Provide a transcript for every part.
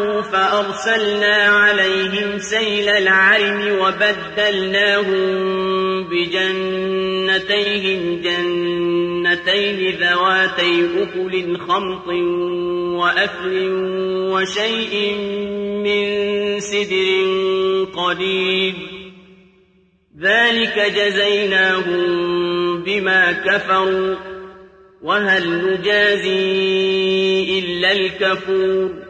فأعرضوا فأرسلنا عليهم سيل العرم وبدلناهم بجنتيهم جنتين ذواتي أكل خمط وأكل وشيء من سدر قليل ذلك جزيناهم بما كفروا وهل نجازي إلا الكفور؟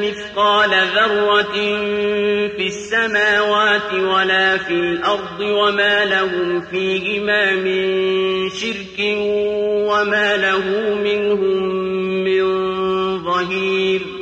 مثقال ذرة في السماوات ولا في الأرض وما لهم فيهما من شرك وما له منهم من ظهير